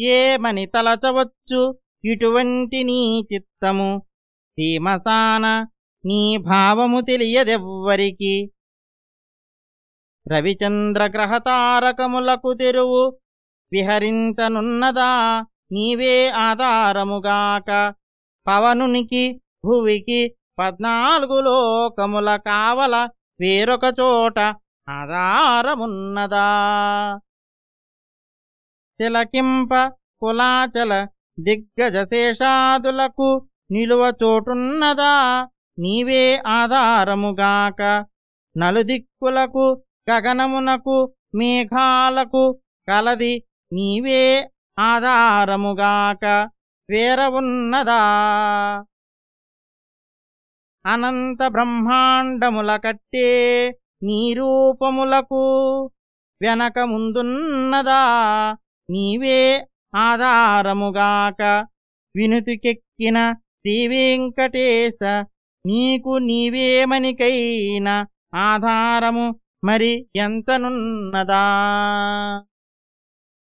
ఏమని తలచవచ్చు? ఇటువంటి నీ చిత్తము. హీమసాన నీ భావము తెలియదెవ్వరికి? రవిచంద్రగ్రహతారకములకు తెరువు. విహరించనున్నదా? నీవే ఆధారముగాక. పవనునికి భువికి పద్నాలుగు లోకముల కావల వేరొక చోట ఆధారమున్నదా? తిలకింప కులాచల దిగ్గజ శేషాదులకు నిలువ చోటున్నదా? నీవే ఆధారముగాక. నలుదిక్కులకు గగనమునకు మేఘాలకు కలది నీవే ఆధారముగాక. వేరవున్నదా? అనంత బ్రహ్మాండముల కట్టే నీ రూపములకు వెనక ముందున్నదా? నీవే ఆధారముగాక వినుతికెక్కిన శ్రీవేంకటేశ నీకు నీవేమనికైన ఆధారము మరి ఎంతనున్నదా?